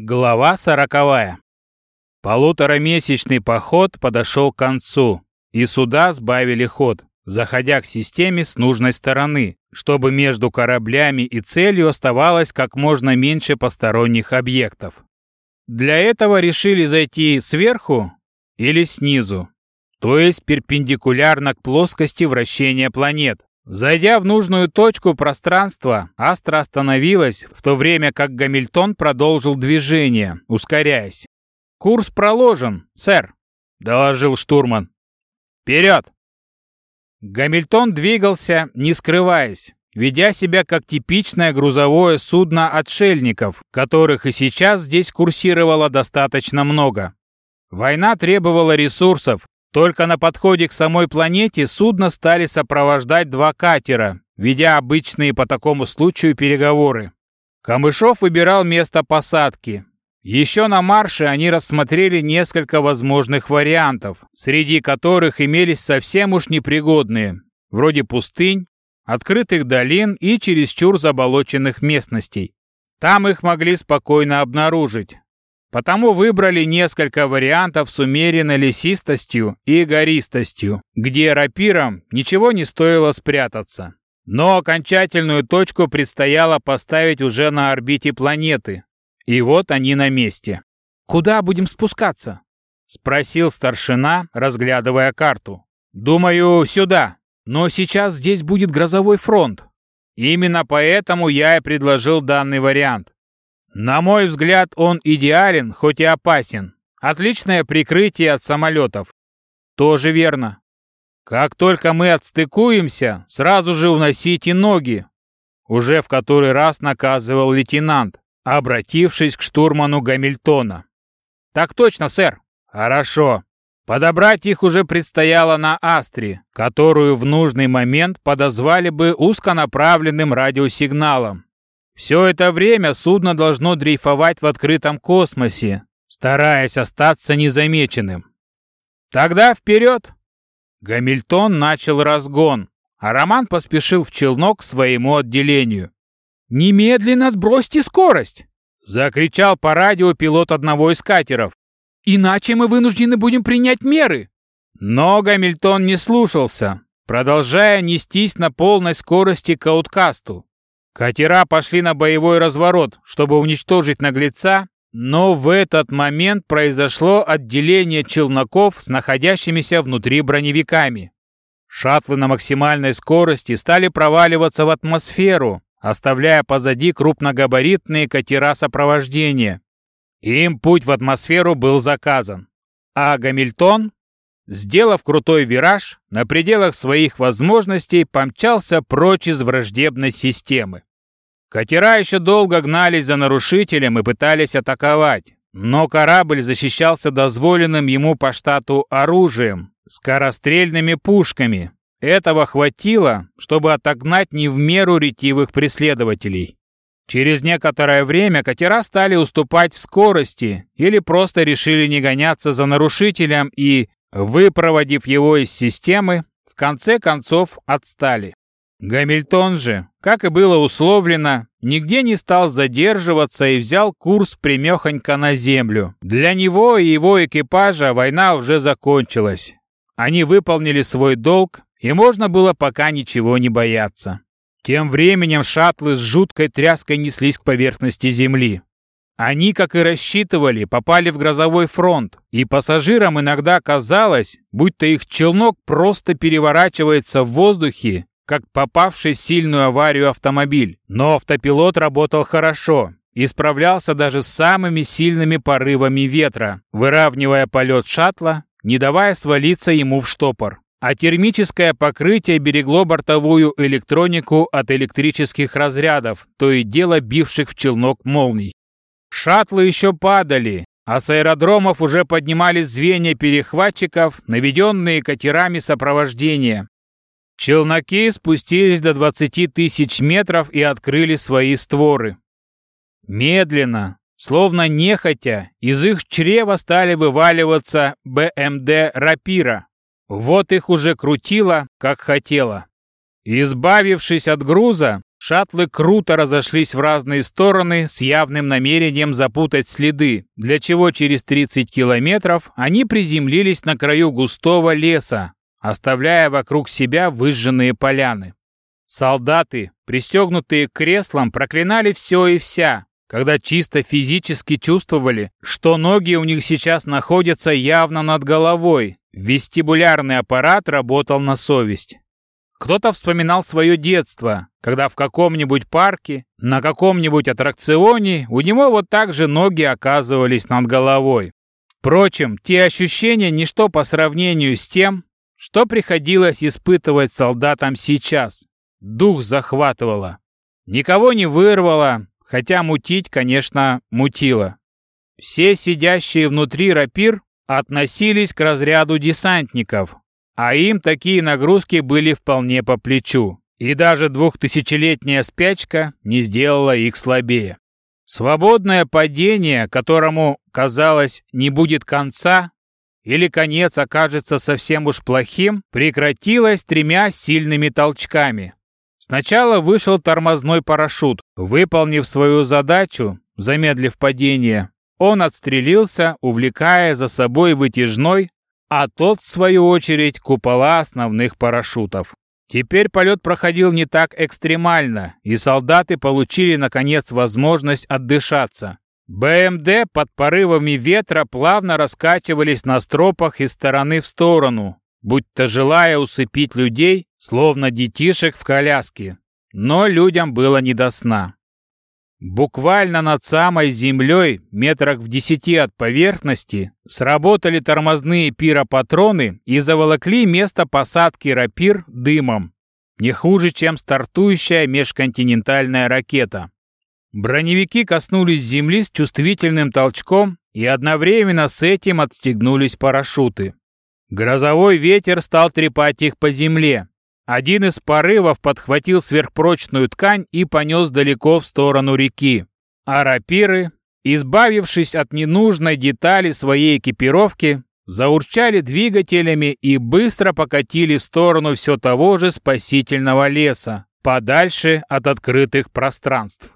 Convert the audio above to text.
Глава сороковая. Полуторамесячный поход подошел к концу, и суда сбавили ход, заходя к системе с нужной стороны, чтобы между кораблями и целью оставалось как можно меньше посторонних объектов. Для этого решили зайти сверху или снизу, то есть перпендикулярно к плоскости вращения планет. Зайдя в нужную точку пространства, Астра остановилась, в то время как Гамильтон продолжил движение, ускоряясь. «Курс проложен, сэр», — доложил штурман. «Вперед!» Гамильтон двигался, не скрываясь, ведя себя как типичное грузовое судно отшельников, которых и сейчас здесь курсировало достаточно много. Война требовала ресурсов, только на подходе к самой планете судно стали сопровождать два катера, ведя обычные по такому случаю переговоры. Камышов выбирал место посадки. Еще на марше они рассмотрели несколько возможных вариантов, среди которых имелись совсем уж непригодные, вроде пустынь, открытых долин и чересчур заболоченных местностей. Там их могли спокойно обнаружить, Потому выбрали несколько вариантов с умеренной лесистостью и гористостью, где рапирам ничего не стоило спрятаться. Но окончательную точку предстояло поставить уже на орбите планеты. И вот они на месте. «Куда будем спускаться?» — спросил старшина, разглядывая карту. «Думаю, сюда. Но сейчас здесь будет грозовой фронт. Именно поэтому я и предложил данный вариант. На мой взгляд, он идеален, хоть и опасен. Отличное прикрытие от самолетов. Тоже верно. Как только мы отстыкуемся, сразу же уносите ноги. Уже в который раз наказывал лейтенант, обратившись к штурману Гамильтона. Так точно, сэр. Хорошо. Подобрать их уже предстояло на Астре, которую в нужный момент подозвали бы узконаправленным радиосигналом. Все это время судно должно дрейфовать в открытом космосе, стараясь остаться незамеченным. Тогда вперед! Гамильтон начал разгон, а Роман поспешил в челнок к своему отделению. «Немедленно сбросьте скорость!» — закричал по радио пилот одного из катеров. «Иначе мы вынуждены будем принять меры!» Но Гамильтон не слушался, продолжая нестись на полной скорости к ауткасту. Катера пошли на боевой разворот, чтобы уничтожить наглеца, но в этот момент произошло отделение челноков с находящимися внутри броневиками. Шаттлы на максимальной скорости стали проваливаться в атмосферу, оставляя позади крупногабаритные катера сопровождения. Им путь в атмосферу был заказан. А Гамильтон, сделав крутой вираж, на пределах своих возможностей помчался прочь из враждебной системы. Катера еще долго гнались за нарушителем и пытались атаковать, но корабль защищался дозволенным ему по штату оружием, скорострельными пушками. Этого хватило, чтобы отогнать не в меру ретивых преследователей. Через некоторое время катера стали уступать в скорости или просто решили не гоняться за нарушителем и, выпроводив его из системы, в конце концов отстали. Гамильтон же, как и было условлено, нигде не стал задерживаться и взял курс примехонько на землю. Для него и его экипажа война уже закончилась. Они выполнили свой долг, и можно было пока ничего не бояться. Тем временем шаттлы с жуткой тряской неслись к поверхности земли. Они, как и рассчитывали, попали в грозовой фронт, и пассажирам иногда казалось, будто их челнок просто переворачивается в воздухе как попавший в сильную аварию автомобиль. Но автопилот работал хорошо и справлялся даже с самыми сильными порывами ветра, выравнивая полет шаттла, не давая свалиться ему в штопор. А термическое покрытие берегло бортовую электронику от электрических разрядов, то и дело бивших в челнок молний. Шаттлы еще падали, а с аэродромов уже поднимались звенья перехватчиков, наведенные катерами сопровождения, Челноки спустились до 20 тысяч метров и открыли свои створы. Медленно, словно нехотя, из их чрева стали вываливаться БМД «Рапира». Вот их уже крутило, как хотело. Избавившись от груза, Шаттлы круто разошлись в разные стороны с явным намерением запутать следы, для чего через 30 километров они приземлились на краю густого леса, оставляя вокруг себя выжженные поляны. Солдаты, пристегнутые к креслам, проклинали все и вся, когда чисто физически чувствовали, что ноги у них сейчас находятся явно над головой. Вестибулярный аппарат работал на совесть. Кто-то вспоминал свое детство, когда в каком-нибудь парке, на каком-нибудь аттракционе у него вот так же ноги оказывались над головой. Впрочем, те ощущения ничто по сравнению с тем, что приходилось испытывать солдатам сейчас. Дух захватывало. Никого не вырвало, хотя мутить, конечно, мутило. Все сидящие внутри рапир относились к разряду десантников, а им такие нагрузки были вполне по плечу, и даже двухтысячелетняя спячка не сделала их слабее. Свободное падение, которому, казалось, не будет конца, или конец окажется совсем уж плохим, прекратилось тремя сильными толчками. Сначала вышел тормозной парашют. Выполнив свою задачу, замедлив падение, он отстрелился, увлекая за собой вытяжной, а тот, в свою очередь, купола основных парашютов. Теперь полет проходил не так экстремально, и солдаты получили, наконец, возможность отдышаться. БМД под порывами ветра плавно раскачивались на стропах из стороны в сторону, будто желая усыпить людей, словно детишек в коляске. Но людям было не до сна. Буквально над самой землей, метрах в десяти от поверхности, сработали тормозные пиропатроны и заволокли место посадки рапир дымом. Не хуже, чем стартующая межконтинентальная ракета. Броневики коснулись земли с чувствительным толчком, и одновременно с этим отстегнулись парашюты. Грозовой ветер стал трепать их по земле, один из порывов подхватил сверхпрочную ткань и понес далеко в сторону реки. А рапиры, избавившись от ненужной детали своей экипировки, заурчали двигателями и быстро покатили в сторону все того же спасительного леса, подальше от открытых пространств.